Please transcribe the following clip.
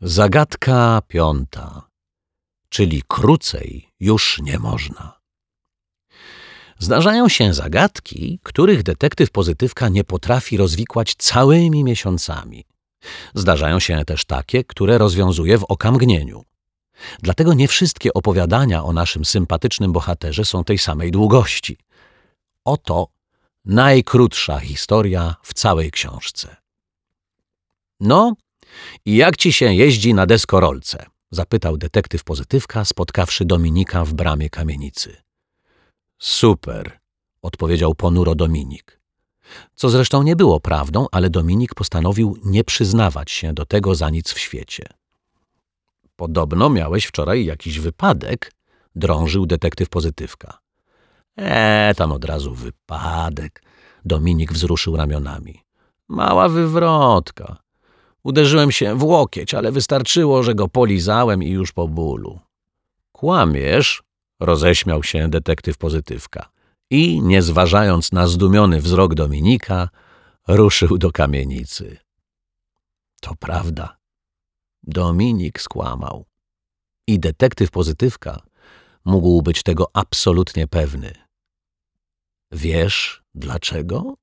Zagadka piąta, czyli krócej już nie można. Zdarzają się zagadki, których detektyw pozytywka nie potrafi rozwikłać całymi miesiącami. Zdarzają się też takie, które rozwiązuje w okamgnieniu. Dlatego nie wszystkie opowiadania o naszym sympatycznym bohaterze są tej samej długości. Oto najkrótsza historia w całej książce. No, i jak ci się jeździ na deskorolce? zapytał detektyw pozytywka, spotkawszy Dominika w bramie kamienicy. Super, odpowiedział ponuro Dominik. Co zresztą nie było prawdą, ale Dominik postanowił nie przyznawać się do tego za nic w świecie. Podobno miałeś wczoraj jakiś wypadek, drążył detektyw pozytywka. E, tam od razu wypadek. Dominik wzruszył ramionami. Mała wywrotka. Uderzyłem się w łokieć, ale wystarczyło, że go polizałem i już po bólu. Kłamiesz? roześmiał się detektyw pozytywka i, nie zważając na zdumiony wzrok Dominika, ruszył do kamienicy. To prawda. Dominik skłamał. I detektyw pozytywka mógł być tego absolutnie pewny. Wiesz dlaczego?